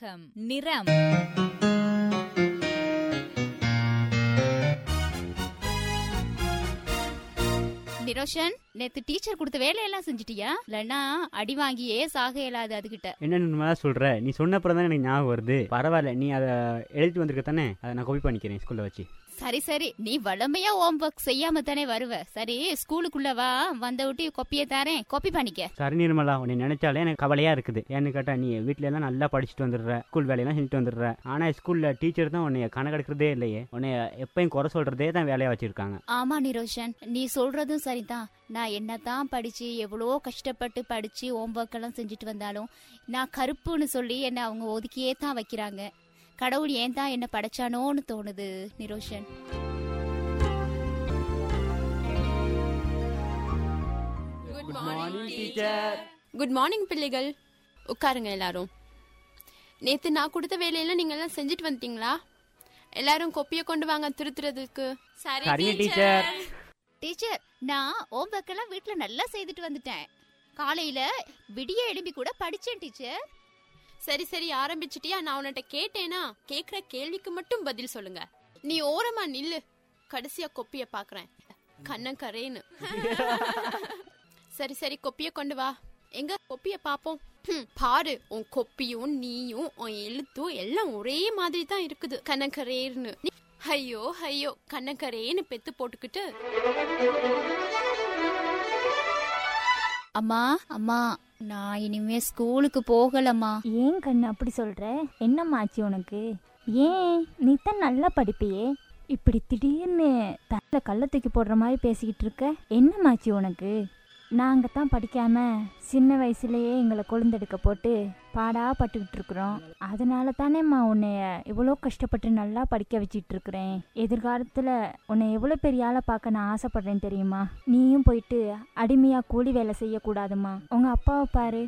நாடகம் நிறம். நிரோஷன்? நேத்து டீச்சர் கொடுத்த வேலையெல்லாம் செஞ்சிட்டியா? இல்லைன்னா அடி வாங்கியே சாக இயலாது அதுகிட்ட. என்னென்னு மேலே சொல்கிற நீ சொன்னப்புறம் தான் எனக்கு ஞாபகம் வருது. பரவாயில்ல நீ அதை எழுதிட்டு வந்திருக்க தானே? அதை நான் காப்பி பண்ணிக்கிறேன் ஸ்கூலில் வச்சு. சரி சரி. நீ வளமையா ஹோம் ஒர்க் செய்யாம தானே வருவ. சரி ஸ்கூலுக்குள்ள வா. வந்த விட்டு கொப்பியை தாரேன். காப்பி பண்ணிக்க. சரி நிர்மலா உன்னை நினைச்சாலே எனக்கு கவலையாக இருக்குது. ஏன்னு கேட்டால் நீ வீட்ல எல்லாம் நல்லா படிச்சுட்டு வந்துடுற. ஸ்கூல் வேலையெல்லாம் செஞ்சுட்டு வந்துடுற. ஆனால் ஸ்கூலில் டீச்சர் தான் உன்னைய கணக்கெடுக்கிறதே இல்லையே. உன்னைய எப்பயும் குறை சொல்கிறதே தான் வேலையாக வச்சுருக்காங்க. ஆமா நிரோஷன். நீ சொல்றதும் சரிதான். நான் என்னதான் படிச்சு எவ்வளோ கஷ்டப்பட்டு படிச்சு ஹோம் ஒர்க் எல்லாம் செஞ்சுட்டு வந்தாலும் நான் கருப்புன்னு சொல்லி என்னை அவங்க ஒதுக்கியே தான் வைக்கிறாங்க. கடவுள் ஏன் தான் என்ன படைச்சானோன்னு தோணுது Niroshan. Good morning teacher good morning பிள்ளைகள். உட்காருங்க எல்லாரும். நேத்து நான் கொடுத்த வேலையெல்லாம் நீங்க எல்லாம் செஞ்சுட்டு வந்துட்டீங்களா? எல்லாரும் கொப்பியை கொண்டு வாங்க திருத்துறதுக்கு. சரிங்க டீச்சர் டீச்சர் நான் ஹோம்ஒர்க் எல்லாம் வீட்ல நல்லா செய்துட்டு வந்துட்டேன். காலையில விடிய எழும்பி கூட படிச்சேன் டீச்சர். சரி சரி ஆரம்பிச்சிட்டியா? நான் உன்கிட்ட கேட்டேனா? கேக்குற கேள்விக்கு மட்டும் பதில் சொல்லுங்க. நீ ஓரமா நில்லு. கடைசியா கொப்பிய பாக்குறேன். கண்ணங்கரேன்னு சரி சரி கொப்பிய கொண்டு வா. எங்க கொப்பிய பாப்போம். பாரு உன் கொப்பியும் நீயும் உன் எழுத்தும் எல்லாம் ஒரே மாதிரி தான் இருக்குது. கண்ணங்கரேர்னு ஐயோ ஐயோ கண்ணங்கரேன்னு பெத்து போட்டுக்கிட்டு. அம்மா அம்மா நான் இனிமே ஸ்கூலுக்கு போகலம்மா. ஏன் கண்ணு அப்படி சொல்ற? என்னம்மாச்சு உனக்கு? ஏன்? நீ தான் நல்லா படிப்பியே. இப்படி திடீர்னு தலை கள்ள தூக்கி போடுற மாதிரி பேசிக்கிட்டு இருக்க? என்னம்மாச்சு உனக்கு? நாங்கள் தான் படிக்காம சின்ன வயசுலேயே எங்களை கொழுந்தெடுக்க போட்டு பாடாக பட்டுக்கிட்டு இருக்கிறோம். அதனால தானேம்மா உன்னைய இவ்வளோ கஷ்டப்பட்டு நல்லா படிக்க வச்சிட்டு இருக்கிறேன். எதிர்காலத்தில் உன்னை எவ்வளோ பெரிய ஆளை பார்க்க நான் ஆசைப்படுறேன் தெரியுமா? நீயும் போயிட்டு அடிமையாக கூலி வேலை செய்யக்கூடாதும்மா. உங்கள் அப்பாவை பாரு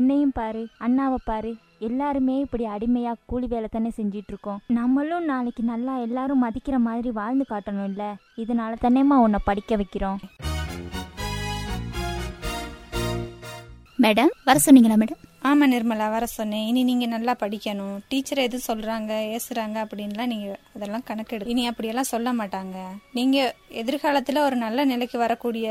என்னையும் பாரு அண்ணாவை பாரு. எல்லாருமே இப்படி அடிமையாக கூலி வேலை தானே செஞ்சிட்டு இருக்கோம். நம்மளும் நாளைக்கு நல்லா எல்லாரும் மதிக்கிற மாதிரி வாழ்ந்து காட்டணும் இல்லை இதனால தானேம்மா உன்னை படிக்க வைக்கிறோம். மேடம் வர சொன்னீங்களா மேடம்? ஆமா நிர்மலா வர சொன்னேன். இனி நீங்க நல்லா படிக்கணும். டீச்சர் எது சொல்றாங்க ஏசுறாங்க அப்படின்லாம் நீங்க அதெல்லாம் கணக்கெடு இனி அப்படியெல்லாம் சொல்ல மாட்டாங்க. நீங்க எதிர்காலத்துல ஒரு நல்ல நிலைக்கு வரக்கூடிய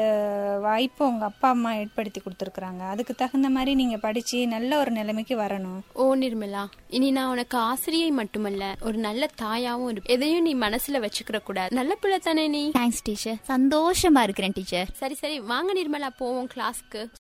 வாய்ப்பு உங்க அப்பா அம்மா ஏற்படுத்தி கொடுத்துருக்காங்க அதுக்கு தகுந்த மாதிரி நீங்க படிச்சு நல்ல ஒரு நிலைமைக்கு வரணும். ஓ நிர்மலா. இனி நான் உனக்கு ஆசிரியை மட்டுமல்ல ஒரு நல்ல தாயாவும் இரு எதையும் நீ மனசுல வச்சுக்கிற கூடாது. நல்ல பிள்ளை தானே நீ? தேங்க்ஸ் டீச்சர் சந்தோஷமா இருக்கிறேன் டீச்சர் சரி சரி. வாங்க நிர்மலா. போவோம் கிளாஸ்க்கு